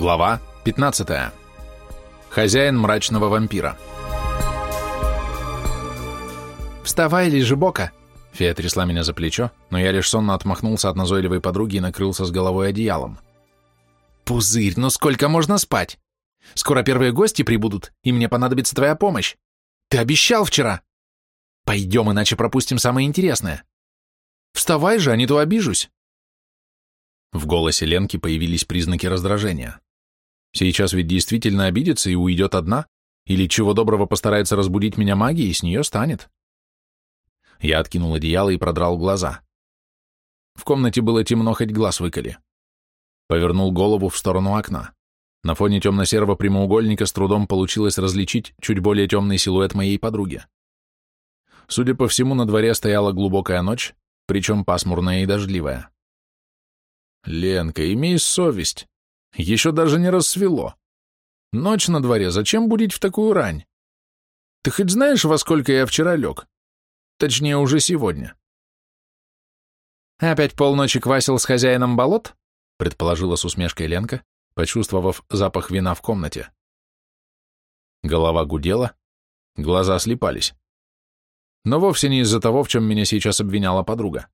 Глава 15. Хозяин мрачного вампира. «Вставай, Лежебока!» Фея трясла меня за плечо, но я лишь сонно отмахнулся от назойливой подруги и накрылся с головой одеялом. «Пузырь, ну сколько можно спать? Скоро первые гости прибудут, и мне понадобится твоя помощь. Ты обещал вчера. Пойдем, иначе пропустим самое интересное. Вставай же, а не то обижусь». В голосе Ленки появились признаки раздражения. Сейчас ведь действительно обидится и уйдет одна, или чего доброго постарается разбудить меня магией, с нее станет. Я откинул одеяло и продрал глаза. В комнате было темно, хоть глаз выколи. Повернул голову в сторону окна. На фоне темно-серого прямоугольника с трудом получилось различить чуть более темный силуэт моей подруги. Судя по всему, на дворе стояла глубокая ночь, причем пасмурная и дождливая. Ленка, имей совесть. Еще даже не рассвело. Ночь на дворе, зачем будить в такую рань? Ты хоть знаешь, во сколько я вчера лег? Точнее, уже сегодня. Опять полночи квасил с хозяином болот? Предположила с усмешкой Ленка, почувствовав запах вина в комнате. Голова гудела, глаза слепались. Но вовсе не из-за того, в чем меня сейчас обвиняла подруга.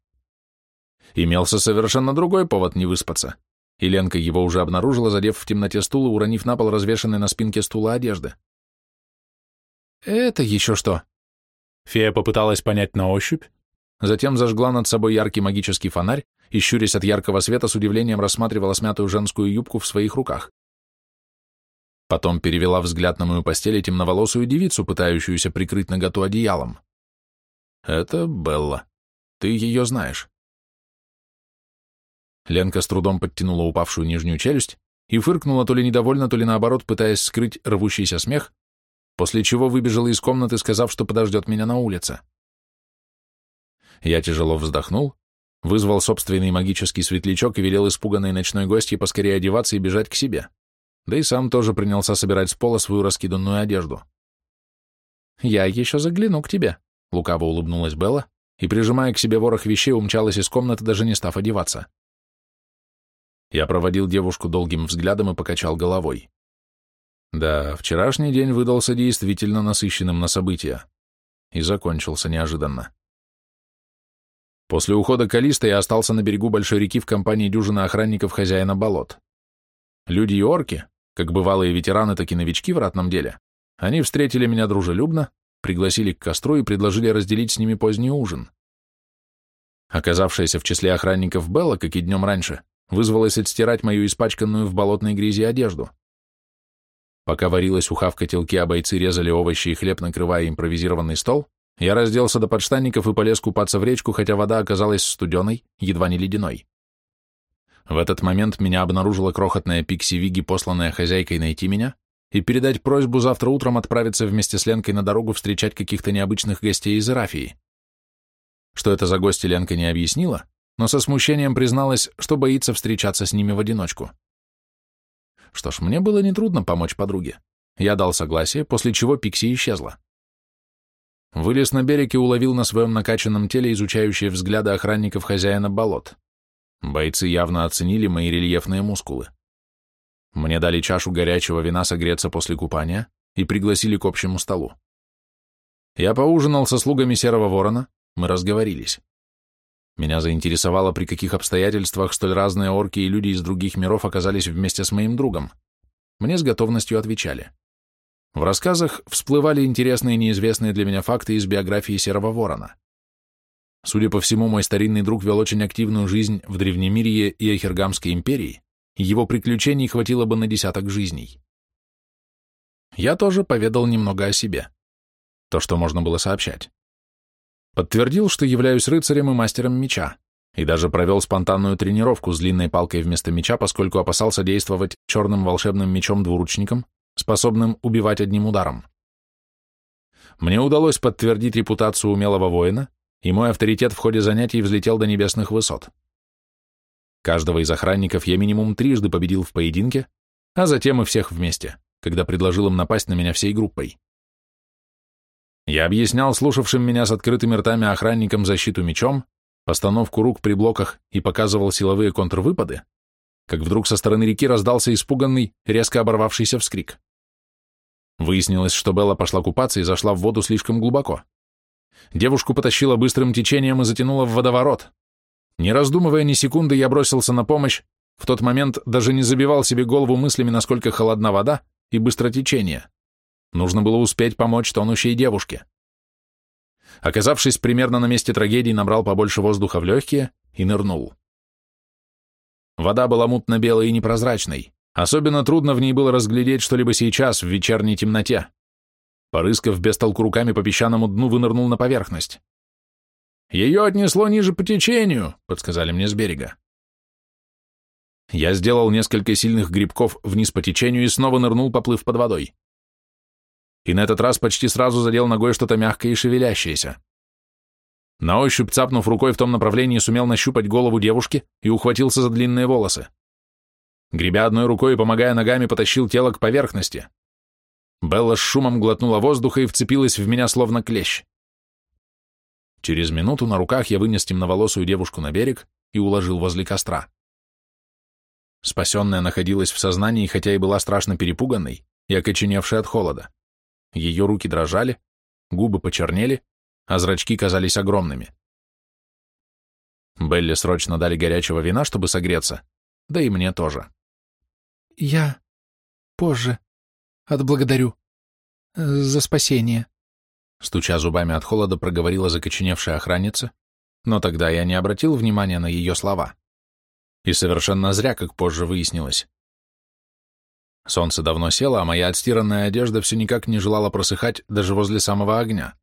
Имелся совершенно другой повод не выспаться, и Ленка его уже обнаружила, задев в темноте стул и уронив на пол развешанной на спинке стула одежды. «Это еще что?» Фея попыталась понять на ощупь, затем зажгла над собой яркий магический фонарь и, щурясь от яркого света, с удивлением рассматривала смятую женскую юбку в своих руках. Потом перевела взгляд на мою постель и темноволосую девицу, пытающуюся прикрыть наготу одеялом. «Это Белла. Ты ее знаешь». Ленка с трудом подтянула упавшую нижнюю челюсть и фыркнула то ли недовольно, то ли наоборот, пытаясь скрыть рвущийся смех, после чего выбежала из комнаты, сказав, что подождет меня на улице. Я тяжело вздохнул, вызвал собственный магический светлячок и велел испуганной ночной гостье поскорее одеваться и бежать к себе, да и сам тоже принялся собирать с пола свою раскиданную одежду. «Я еще загляну к тебе», — лукаво улыбнулась Белла и, прижимая к себе ворох вещей, умчалась из комнаты, даже не став одеваться. Я проводил девушку долгим взглядом и покачал головой. Да, вчерашний день выдался действительно насыщенным на события. И закончился неожиданно. После ухода Калиста я остался на берегу большой реки в компании дюжины охранников хозяина болот. Люди и орки, как бывалые ветераны, так и новички в ратном деле, они встретили меня дружелюбно, пригласили к костру и предложили разделить с ними поздний ужин. Оказавшаяся в числе охранников Белла, как и днем раньше, вызвалась отстирать мою испачканную в болотной грязи одежду. Пока варилась уха в котелке, а бойцы резали овощи и хлеб, накрывая импровизированный стол, я разделся до подштанников и полез купаться в речку, хотя вода оказалась студеной, едва не ледяной. В этот момент меня обнаружила крохотная Пикси Виги, посланная хозяйкой найти меня и передать просьбу завтра утром отправиться вместе с Ленкой на дорогу встречать каких-то необычных гостей из Ирафии. Что это за гости, Ленка не объяснила, но со смущением призналась, что боится встречаться с ними в одиночку. Что ж, мне было нетрудно помочь подруге. Я дал согласие, после чего Пикси исчезла. Вылез на берег и уловил на своем накачанном теле изучающие взгляды охранников хозяина болот. Бойцы явно оценили мои рельефные мускулы. Мне дали чашу горячего вина согреться после купания и пригласили к общему столу. Я поужинал со слугами Серого Ворона, мы разговорились. Меня заинтересовало, при каких обстоятельствах столь разные орки и люди из других миров оказались вместе с моим другом. Мне с готовностью отвечали. В рассказах всплывали интересные неизвестные для меня факты из биографии Серого Ворона. Судя по всему, мой старинный друг вел очень активную жизнь в Древнемирье и Эхергамской империи, и его приключений хватило бы на десяток жизней. Я тоже поведал немного о себе. То, что можно было сообщать. Подтвердил, что являюсь рыцарем и мастером меча, и даже провел спонтанную тренировку с длинной палкой вместо меча, поскольку опасался действовать черным волшебным мечом-двуручником, способным убивать одним ударом. Мне удалось подтвердить репутацию умелого воина, и мой авторитет в ходе занятий взлетел до небесных высот. Каждого из охранников я минимум трижды победил в поединке, а затем и всех вместе, когда предложил им напасть на меня всей группой. Я объяснял слушавшим меня с открытыми ртами охранникам защиту мечом, постановку рук при блоках и показывал силовые контрвыпады, как вдруг со стороны реки раздался испуганный, резко оборвавшийся вскрик. Выяснилось, что Белла пошла купаться и зашла в воду слишком глубоко. Девушку потащило быстрым течением и затянуло в водоворот. Не раздумывая ни секунды, я бросился на помощь, в тот момент даже не забивал себе голову мыслями, насколько холодна вода и быстротечение. Нужно было успеть помочь тонущей девушке. Оказавшись примерно на месте трагедии, набрал побольше воздуха в легкие и нырнул. Вода была мутно-белой и непрозрачной. Особенно трудно в ней было разглядеть что-либо сейчас, в вечерней темноте. Порыскав без толку руками по песчаному дну, вынырнул на поверхность. «Ее отнесло ниже по течению», — подсказали мне с берега. Я сделал несколько сильных грибков вниз по течению и снова нырнул, поплыв под водой. И на этот раз почти сразу задел ногой что-то мягкое и шевелящееся. На ощупь, цапнув рукой в том направлении, сумел нащупать голову девушки и ухватился за длинные волосы. Гребя одной рукой и помогая ногами, потащил тело к поверхности. Белла с шумом глотнула воздуха и вцепилась в меня словно клещ. Через минуту на руках я вынес темноволосую девушку на берег и уложил возле костра. Спасенная находилась в сознании, хотя и была страшно перепуганной и окоченевшей от холода. Ее руки дрожали, губы почернели, а зрачки казались огромными. Белли срочно дали горячего вина, чтобы согреться, да и мне тоже. «Я позже отблагодарю за спасение», стуча зубами от холода, проговорила закоченевшая охранница, но тогда я не обратил внимания на ее слова. И совершенно зря, как позже выяснилось. Солнце давно село, а моя отстиранная одежда все никак не желала просыхать даже возле самого огня.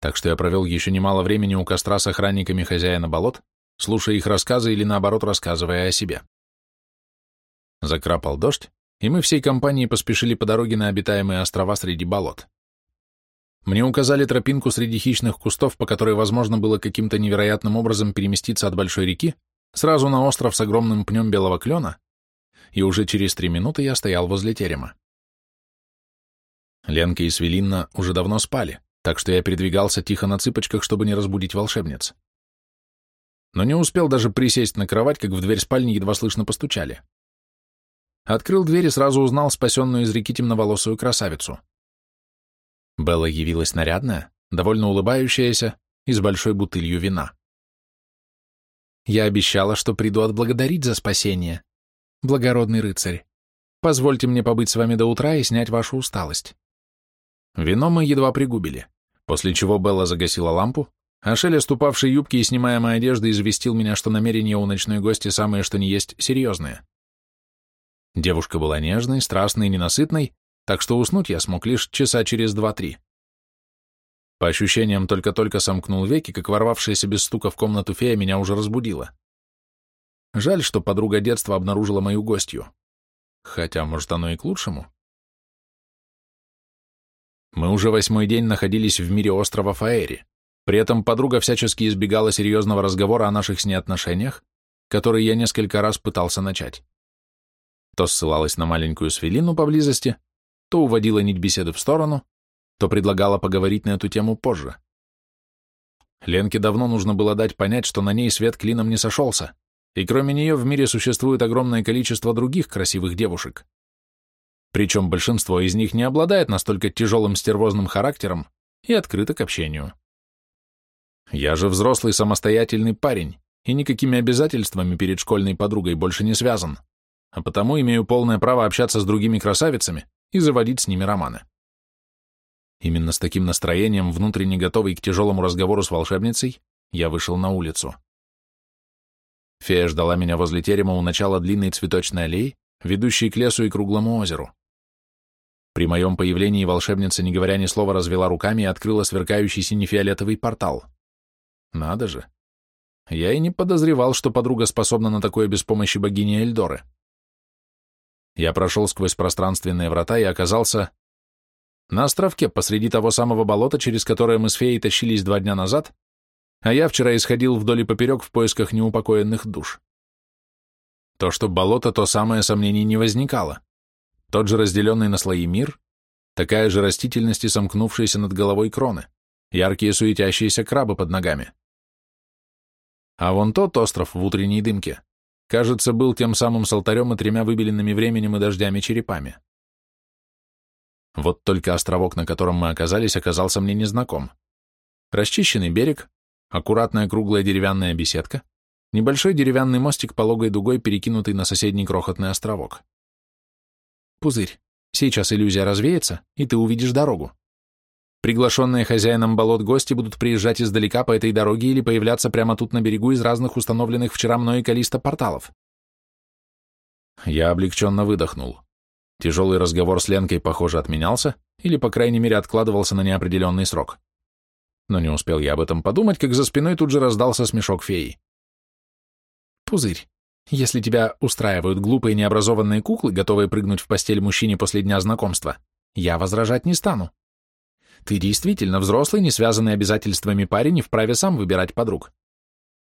Так что я провел еще немало времени у костра с охранниками хозяина болот, слушая их рассказы или наоборот рассказывая о себе. Закрапал дождь, и мы всей компанией поспешили по дороге на обитаемые острова среди болот. Мне указали тропинку среди хищных кустов, по которой возможно было каким-то невероятным образом переместиться от большой реки сразу на остров с огромным пнем белого клена, и уже через три минуты я стоял возле терема. Ленка и Свелинна уже давно спали, так что я передвигался тихо на цыпочках, чтобы не разбудить волшебниц. Но не успел даже присесть на кровать, как в дверь спальни едва слышно постучали. Открыл дверь и сразу узнал спасенную из реки темноволосую красавицу. Белла явилась нарядная, довольно улыбающаяся и с большой бутылью вина. Я обещала, что приду отблагодарить за спасение. Благородный рыцарь, позвольте мне побыть с вами до утра и снять вашу усталость. Вино мы едва пригубили, после чего Белла загасила лампу, а шелест упавшей юбки и снимаемой одежды известил меня, что намерения у ночной гости самые что ни есть серьезные. Девушка была нежной, страстной и ненасытной, так что уснуть я смог лишь часа через два-три. По ощущениям, только-только сомкнул веки, как ворвавшаяся без стука в комнату фея меня уже разбудила. Жаль, что подруга детства обнаружила мою гостью. Хотя, может, оно и к лучшему. Мы уже восьмой день находились в мире острова Фаэри. При этом подруга всячески избегала серьезного разговора о наших с ней отношениях, который я несколько раз пытался начать. То ссылалась на маленькую свелину поблизости, то уводила нить беседы в сторону, то предлагала поговорить на эту тему позже. Ленке давно нужно было дать понять, что на ней свет клином не сошелся, и кроме нее в мире существует огромное количество других красивых девушек. Причем большинство из них не обладает настолько тяжелым стервозным характером и открыто к общению. Я же взрослый самостоятельный парень, и никакими обязательствами перед школьной подругой больше не связан, а потому имею полное право общаться с другими красавицами и заводить с ними романы. Именно с таким настроением, внутренне готовый к тяжелому разговору с волшебницей, я вышел на улицу. Фея ждала меня возле терема у начала длинной цветочной аллеи, ведущей к лесу и круглому озеру. При моем появлении волшебница, не говоря ни слова, развела руками и открыла сверкающий сине-фиолетовый портал. Надо же. Я и не подозревал, что подруга способна на такое без помощи богини Эльдоры. Я прошел сквозь пространственные врата и оказался на островке посреди того самого болота, через которое мы с феей тащились два дня назад, а я вчера исходил вдоль и поперек в поисках неупокоенных душ. То, что болото, то самое сомнений не возникало. Тот же разделенный на слои мир, такая же растительность и сомкнувшиеся над головой кроны, яркие суетящиеся крабы под ногами. А вон тот остров в утренней дымке кажется, был тем самым с алтарем и тремя выбеленными временем и дождями черепами. Вот только островок, на котором мы оказались, оказался мне незнаком. Расчищенный берег, аккуратная круглая деревянная беседка, небольшой деревянный мостик пологой дугой, перекинутый на соседний крохотный островок. Пузырь, сейчас иллюзия развеется, и ты увидишь дорогу. Приглашенные хозяином болот гости будут приезжать издалека по этой дороге или появляться прямо тут на берегу из разных установленных вчера мной калиста порталов. Я облегченно выдохнул. Тяжелый разговор с Ленкой, похоже, отменялся, или, по крайней мере, откладывался на неопределенный срок. Но не успел я об этом подумать, как за спиной тут же раздался смешок феи. «Пузырь, если тебя устраивают глупые необразованные куклы, готовые прыгнуть в постель мужчине после дня знакомства, я возражать не стану. Ты действительно взрослый, не связанный обязательствами парень и вправе сам выбирать подруг.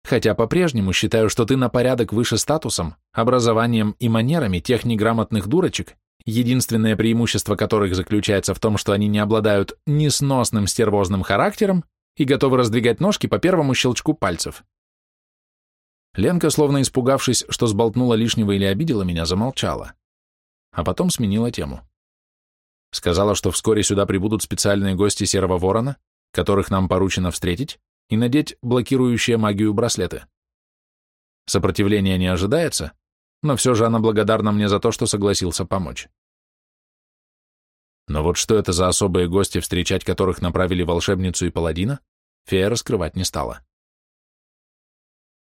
Хотя по-прежнему считаю, что ты на порядок выше статусом, образованием и манерами тех неграмотных дурочек, единственное преимущество которых заключается в том, что они не обладают несносным стервозным характером и готовы раздвигать ножки по первому щелчку пальцев. Ленка, словно испугавшись, что сболтнула лишнего или обидела меня, замолчала, а потом сменила тему. Сказала, что вскоре сюда прибудут специальные гости Серого Ворона, которых нам поручено встретить, и надеть блокирующие магию браслеты. Сопротивления не ожидается, но все же она благодарна мне за то, что согласился помочь. Но вот что это за особые гости, встречать которых направили волшебницу и паладина, фея раскрывать не стала.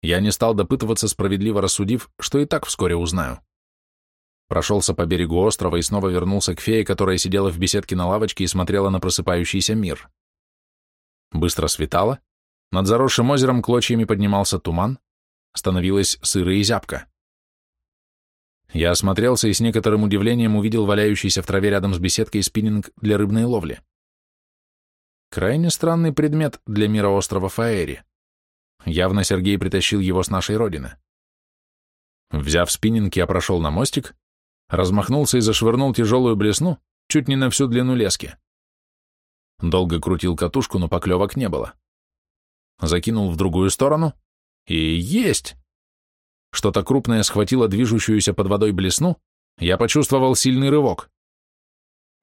Я не стал допытываться, справедливо рассудив, что и так вскоре узнаю. Прошелся по берегу острова и снова вернулся к фее, которая сидела в беседке на лавочке и смотрела на просыпающийся мир. Быстро светало, над заросшим озером клочьями поднимался туман, становилось сыро и зябко. Я осмотрелся и с некоторым удивлением увидел валяющийся в траве рядом с беседкой спиннинг для рыбной ловли. Крайне странный предмет для мира острова Фаэри. Явно Сергей притащил его с нашей родины. Взяв спиннинг, я прошел на мостик, размахнулся и зашвырнул тяжелую блесну чуть не на всю длину лески. Долго крутил катушку, но поклевок не было. Закинул в другую сторону, и есть! Что-то крупное схватило движущуюся под водой блесну, я почувствовал сильный рывок.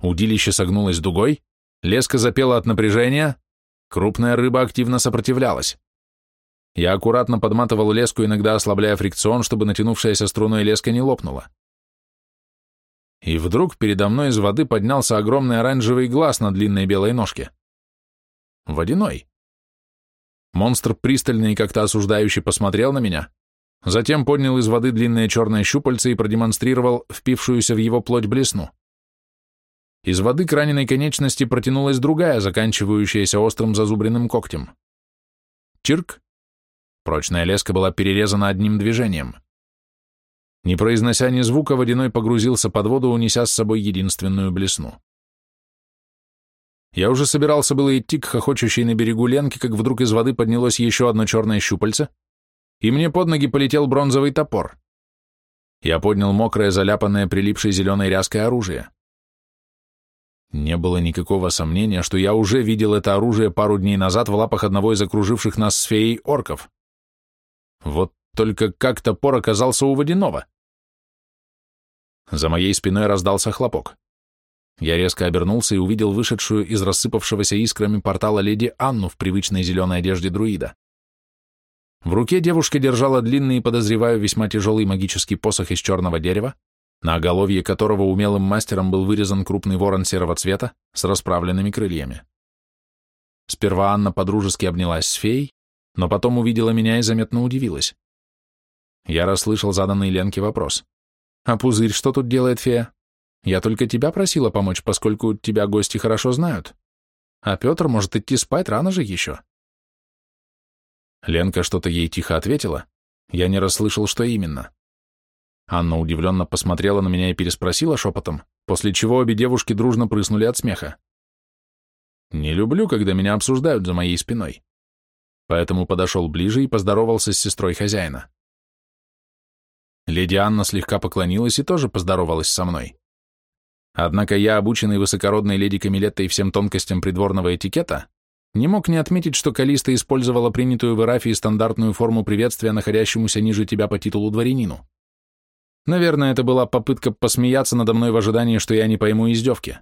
Удилище согнулось дугой, леска запела от напряжения, крупная рыба активно сопротивлялась. Я аккуратно подматывал леску, иногда ослабляя фрикцион, чтобы натянувшаяся струной леска не лопнула. И вдруг передо мной из воды поднялся огромный оранжевый глаз на длинной белой ножке. Водяной. Монстр пристально и как-то осуждающе посмотрел на меня, затем поднял из воды длинное черное щупальце и продемонстрировал впившуюся в его плоть блесну. Из воды к раненой конечности протянулась другая, заканчивающаяся острым зазубренным когтем. Чирк. Прочная леска была перерезана одним движением. Не произнося ни звука, водяной погрузился под воду, унеся с собой единственную блесну. Я уже собирался было идти к хохочущей на берегу Ленке, как вдруг из воды поднялось еще одно черное щупальце, и мне под ноги полетел бронзовый топор. Я поднял мокрое, заляпанное, прилипшей зеленой ряской оружие. Не было никакого сомнения, что я уже видел это оружие пару дней назад в лапах одного из окруживших нас с феей орков. Вот только как топор оказался у водяного. За моей спиной раздался хлопок. Я резко обернулся и увидел вышедшую из рассыпавшегося искрами портала леди Анну в привычной зеленой одежде друида. В руке девушка держала длинный подозреваю, весьма тяжелый магический посох из черного дерева, на оголовье которого умелым мастером был вырезан крупный ворон серого цвета с расправленными крыльями. Сперва Анна подружески обнялась с феей, но потом увидела меня и заметно удивилась. Я расслышал заданный Ленке вопрос. «А пузырь что тут делает фея? Я только тебя просила помочь, поскольку тебя гости хорошо знают. А Петр может идти спать, рано же еще». Ленка что-то ей тихо ответила. Я не расслышал, что именно. Анна удивленно посмотрела на меня и переспросила шепотом, после чего обе девушки дружно прыснули от смеха. Не люблю, когда меня обсуждают за моей спиной. Поэтому подошел ближе и поздоровался с сестрой хозяина. Леди Анна слегка поклонилась и тоже поздоровалась со мной. Однако я, обученный высокородной леди Камилеттой всем тонкостям придворного этикета, не мог не отметить, что Калиста использовала принятую в Ирафии стандартную форму приветствия находящемуся ниже тебя по титулу дворянину. Наверное, это была попытка посмеяться надо мной в ожидании, что я не пойму издевки.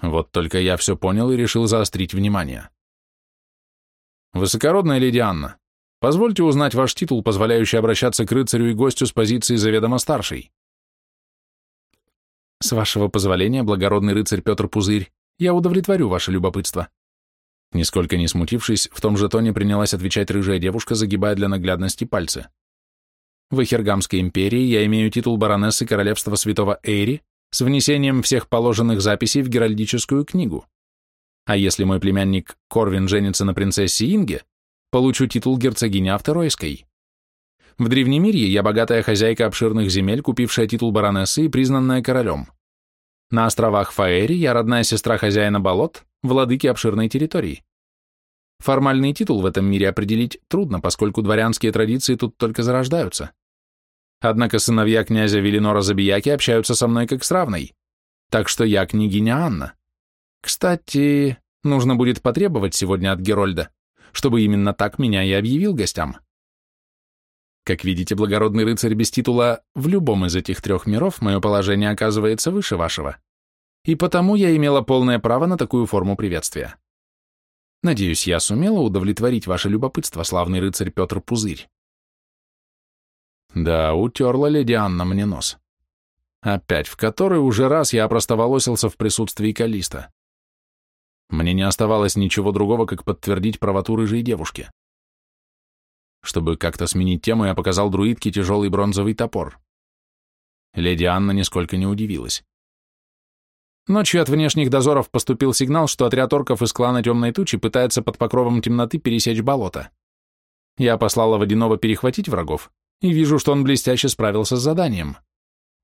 Вот только я все понял и решил заострить внимание. Высокородная леди Анна, позвольте узнать ваш титул, позволяющий обращаться к рыцарю и гостю с позиции заведомо старшей. С вашего позволения, благородный рыцарь Петр Пузырь, я удовлетворю ваше любопытство. Нисколько не смутившись, в том же тоне принялась отвечать рыжая девушка, загибая для наглядности пальцы. В Эхергамской империи я имею титул баронессы королевства святого Эйри с внесением всех положенных записей в Геральдическую книгу. А если мой племянник Корвин женится на принцессе Инге, получу титул герцогини Авторойской. В Древнемирье я богатая хозяйка обширных земель, купившая титул баронессы и признанная королем. На островах Фаэри я родная сестра хозяина болот, владыки обширной территории. Формальный титул в этом мире определить трудно, поскольку дворянские традиции тут только зарождаются. Однако сыновья князя Велинора Забияки общаются со мной как с равной, так что я княгиня Анна. Кстати, нужно будет потребовать сегодня от Герольда, чтобы именно так меня и объявил гостям. Как видите, благородный рыцарь без титула, в любом из этих трех миров мое положение оказывается выше вашего. И потому я имела полное право на такую форму приветствия. Надеюсь, я сумела удовлетворить ваше любопытство, славный рыцарь Петр Пузырь. Да, утерла леди Анна мне нос. Опять, в который уже раз я опростоволосился в присутствии Калиста. Мне не оставалось ничего другого, как подтвердить правоту рыжей девушки. Чтобы как-то сменить тему, я показал друидке тяжелый бронзовый топор. Леди Анна нисколько не удивилась. Ночью от внешних дозоров поступил сигнал, что отряд орков из клана Темной Тучи пытается под покровом темноты пересечь болото. Я послала Водяного перехватить врагов, и вижу, что он блестяще справился с заданием.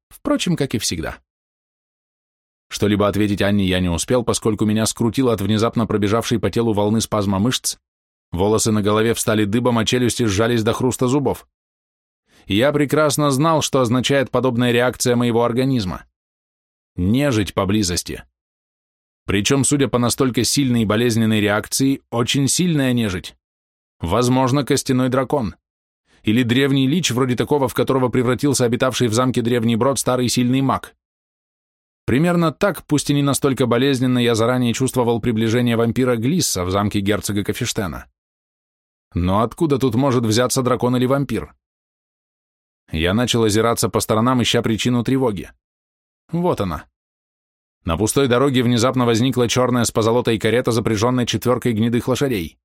Впрочем, как и всегда. Что-либо ответить Анне я не успел, поскольку меня скрутило от внезапно пробежавшей по телу волны спазма мышц, волосы на голове встали дыбом, а челюсти сжались до хруста зубов. я прекрасно знал, что означает подобная реакция моего организма. Нежить поблизости. Причем, судя по настолько сильной и болезненной реакции, очень сильная нежить. Возможно, костяной дракон. Или древний лич, вроде такого, в которого превратился обитавший в замке древний брод старый сильный маг. Примерно так, пусть и не настолько болезненно, я заранее чувствовал приближение вампира Глисса в замке герцога Кафештена. Но откуда тут может взяться дракон или вампир? Я начал озираться по сторонам, ища причину тревоги. Вот она. На пустой дороге внезапно возникла черная с позолотой карета, запряженная четверкой гнедых лошадей.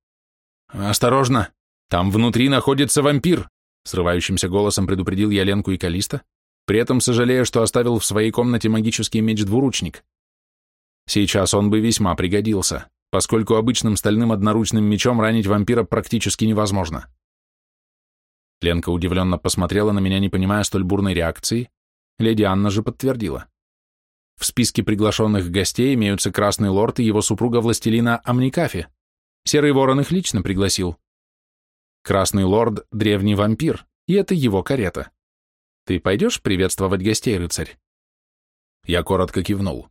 «Осторожно! Там внутри находится вампир!» Срывающимся голосом предупредил я Ленку и Калиста, при этом сожалея, что оставил в своей комнате магический меч-двуручник. Сейчас он бы весьма пригодился, поскольку обычным стальным одноручным мечом ранить вампира практически невозможно. Ленка удивленно посмотрела на меня, не понимая столь бурной реакции, леди Анна же подтвердила. В списке приглашенных гостей имеются Красный Лорд и его супруга Властелина Амникафи. Серый Ворон их лично пригласил. Красный Лорд — древний вампир, и это его карета. Ты пойдешь приветствовать гостей, рыцарь?» Я коротко кивнул.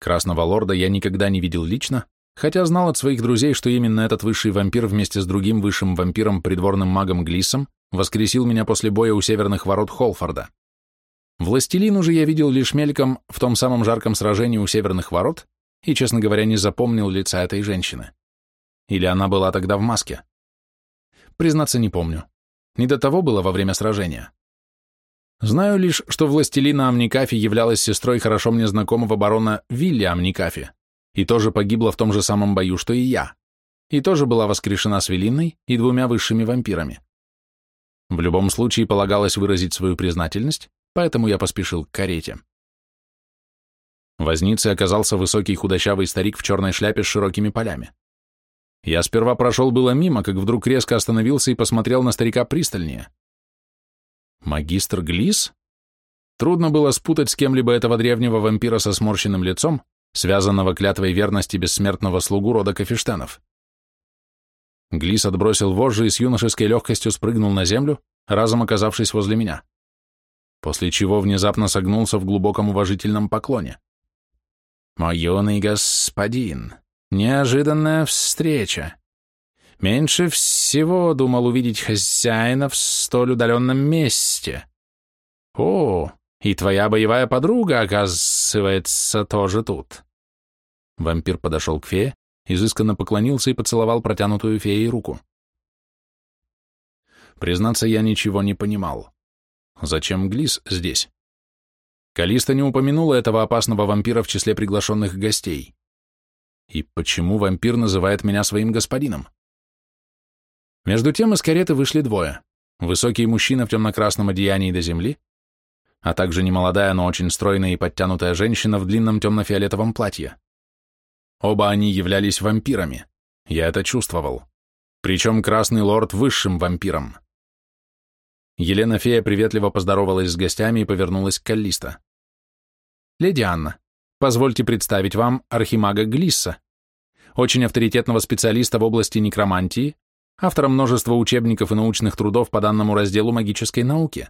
Красного лорда я никогда не видел лично, хотя знал от своих друзей, что именно этот высший вампир вместе с другим высшим вампиром, придворным магом Глиссом, воскресил меня после боя у северных ворот Холфорда. Властелину же я видел лишь мельком в том самом жарком сражении у северных ворот и, честно говоря, не запомнил лица этой женщины. Или она была тогда в маске? Признаться, не помню. Не до того было во время сражения. Знаю лишь, что властелина Амникафи являлась сестрой хорошо мне знакомого барона Вилли Амникафи и тоже погибла в том же самом бою, что и я, и тоже была воскрешена с Велинной и двумя высшими вампирами. В любом случае полагалось выразить свою признательность, поэтому я поспешил к карете. Возницей оказался высокий худощавый старик в черной шляпе с широкими полями. Я сперва прошел было мимо, как вдруг резко остановился и посмотрел на старика пристальнее. Магистр Глис? Трудно было спутать с кем-либо этого древнего вампира со сморщенным лицом, связанного клятвой верности бессмертного слугу рода Кафештенов. Глис отбросил вожжи и с юношеской легкостью спрыгнул на землю, разом оказавшись возле меня, после чего внезапно согнулся в глубоком уважительном поклоне. «Мой юный господин, Неожиданная встреча. Меньше всего думал увидеть хозяина в столь удаленном месте. О, и твоя боевая подруга, оказывается, тоже тут. Вампир подошел к фее, изысканно поклонился и поцеловал протянутую феей руку. Признаться, я ничего не понимал. Зачем Глис здесь? Калиста не упомянула этого опасного вампира в числе приглашенных гостей. И почему вампир называет меня своим господином? Между тем из кареты вышли двое. Высокий мужчина в темно-красном одеянии до земли, а также немолодая, но очень стройная и подтянутая женщина в длинном темно-фиолетовом платье. Оба они являлись вампирами. Я это чувствовал. Причем Красный Лорд высшим вампиром. Елена Фея приветливо поздоровалась с гостями и повернулась к Каллисто. «Леди Анна, позвольте представить вам архимага Глисса, очень авторитетного специалиста в области некромантии, автора множества учебников и научных трудов по данному разделу магической науки.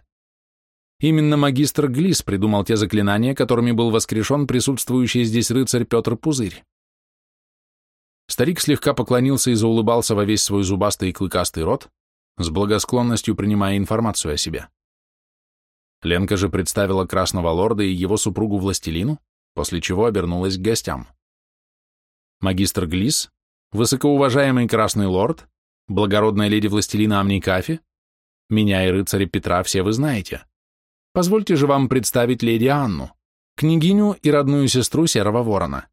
Именно магистр Глисс придумал те заклинания, которыми был воскрешен присутствующий здесь рыцарь Петр Пузырь. Старик слегка поклонился и заулыбался во весь свой зубастый и клыкастый рот, с благосклонностью принимая информацию о себе. Ленка же представила Красного Лорда и его супругу Властелину, после чего обернулась к гостям. Магистр Глис, высокоуважаемый Красный Лорд, благородная леди Властелина Амникафи, меня и рыцаря Петра все вы знаете. Позвольте же вам представить леди Анну, княгиню и родную сестру Серого Ворона.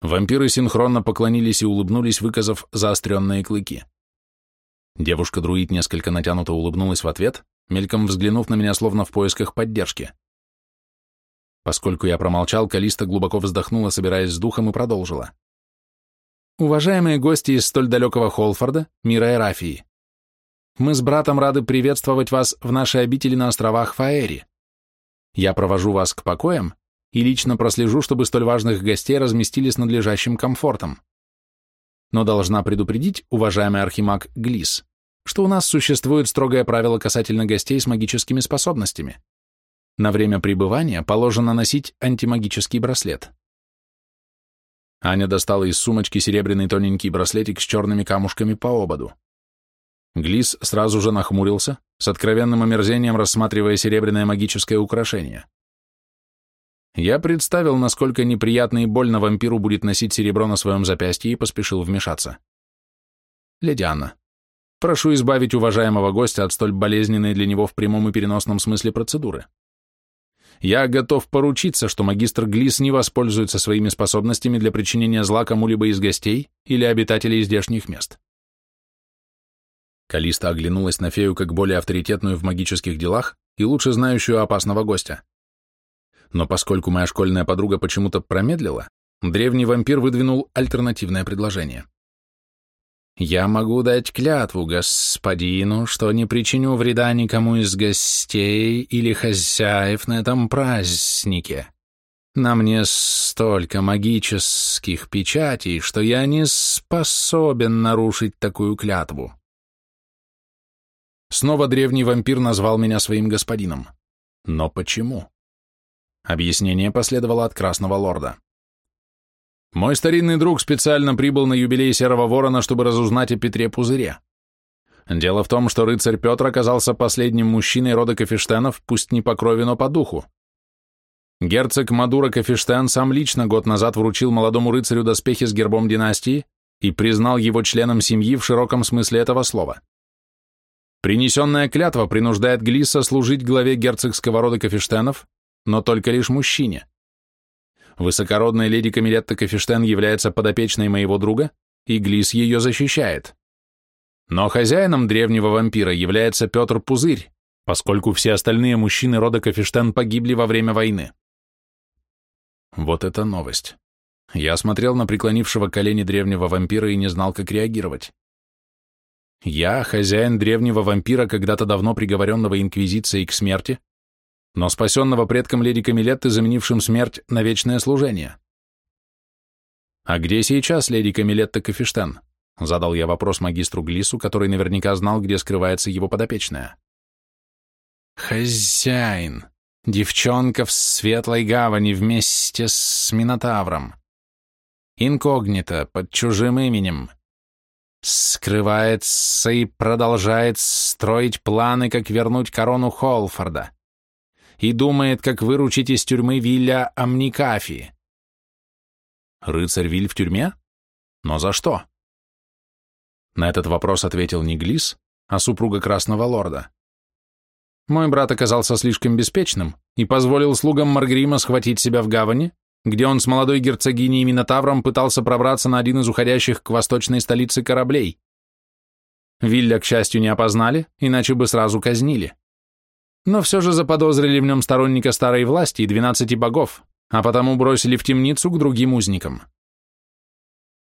Вампиры синхронно поклонились и улыбнулись, выказав заостренные клыки. Девушка-друид несколько натянуто улыбнулась в ответ, мельком взглянув на меня словно в поисках поддержки. Поскольку я промолчал, Калиста глубоко вздохнула, собираясь с духом, и продолжила. «Уважаемые гости из столь далекого Холфорда, мира Эрафии, мы с братом рады приветствовать вас в нашей обители на островах Фаэри. Я провожу вас к покоям и лично прослежу, чтобы столь важных гостей разместили с надлежащим комфортом но должна предупредить, уважаемый архимаг Глис, что у нас существует строгое правило касательно гостей с магическими способностями. На время пребывания положено носить антимагический браслет. Аня достала из сумочки серебряный тоненький браслетик с черными камушками по ободу. Глис сразу же нахмурился, с откровенным омерзением рассматривая серебряное магическое украшение. Я представил, насколько неприятно и больно вампиру будет носить серебро на своем запястье и поспешил вмешаться. «Леди Анна, прошу избавить уважаемого гостя от столь болезненной для него в прямом и переносном смысле процедуры. Я готов поручиться, что магистр Глис не воспользуется своими способностями для причинения зла кому-либо из гостей или обитателей здешних мест». Калиста оглянулась на фею как более авторитетную в магических делах и лучше знающую опасного гостя. Но поскольку моя школьная подруга почему-то промедлила, древний вампир выдвинул альтернативное предложение. «Я могу дать клятву господину, что не причиню вреда никому из гостей или хозяев на этом празднике. На мне столько магических печатей, что я не способен нарушить такую клятву». Снова древний вампир назвал меня своим господином. Но почему? Объяснение последовало от Красного Лорда. Мой старинный друг специально прибыл на юбилей Серого Ворона, чтобы разузнать о Петре Пузыре. Дело в том, что рыцарь Петр оказался последним мужчиной рода Кафештенов, пусть не по крови, но по духу. Герцог Мадура Кафештен сам лично год назад вручил молодому рыцарю доспехи с гербом династии и признал его членом семьи в широком смысле этого слова. Принесенная клятва принуждает Глисса служить главе герцогского рода Кафештенов но только лишь мужчине. Высокородная леди Камилетта Кафештен является подопечной моего друга, и Глис ее защищает. Но хозяином древнего вампира является Петр Пузырь, поскольку все остальные мужчины рода Кафештен погибли во время войны. Вот это новость. Я смотрел на преклонившего колени древнего вампира и не знал, как реагировать. Я, хозяин древнего вампира, когда-то давно приговоренного Инквизицией к смерти, но спасенного предком леди Камилетты, заменившим смерть на вечное служение. «А где сейчас леди Камилетта Кафештен?» — задал я вопрос магистру Глису, который наверняка знал, где скрывается его подопечная. «Хозяин! Девчонка в светлой гавани вместе с Минотавром!» инкогнито, под чужим именем. Скрывается и продолжает строить планы, как вернуть корону Холфорда. И думает, как выручить из тюрьмы Вилля Амникафи. Рыцарь Виль в тюрьме? Но за что? На этот вопрос ответил не Глис, а супруга Красного Лорда. Мой брат оказался слишком беспечным и позволил слугам Маргрима схватить себя в гавани, где он с молодой герцогиней Минотавром пытался пробраться на один из уходящих к восточной столице кораблей. Вилля, к счастью, не опознали, иначе бы сразу казнили. Но все же заподозрили в нем сторонника старой власти и двенадцати богов, а потому бросили в темницу к другим узникам.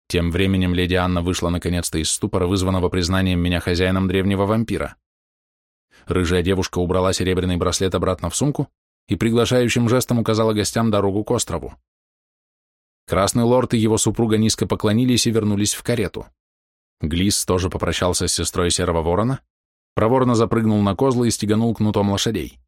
Тем временем леди Анна вышла наконец-то из ступора, вызванного признанием меня хозяином древнего вампира. Рыжая девушка убрала серебряный браслет обратно в сумку и приглашающим жестом указала гостям дорогу к острову. Красный лорд и его супруга низко поклонились и вернулись в карету. Глис тоже попрощался с сестрой Серого Ворона, проворно запрыгнул на козлы и стеганул кнутом лошадей.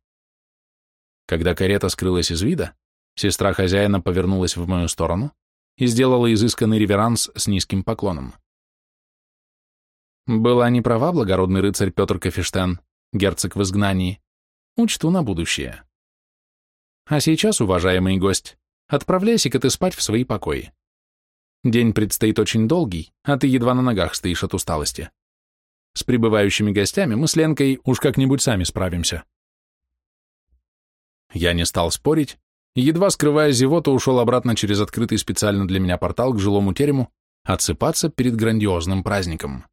Когда карета скрылась из вида, сестра хозяина повернулась в мою сторону и сделала изысканный реверанс с низким поклоном. Была не права благородный рыцарь Петр Кафештен, герцог в изгнании. Учту на будущее. А сейчас, уважаемый гость, отправляйся-ка ты спать в свои покои. День предстоит очень долгий, а ты едва на ногах стоишь от усталости. С прибывающими гостями мы с Ленкой уж как-нибудь сами справимся. Я не стал спорить, едва скрывая зевоту, ушел обратно через открытый специально для меня портал к жилому терему отсыпаться перед грандиозным праздником.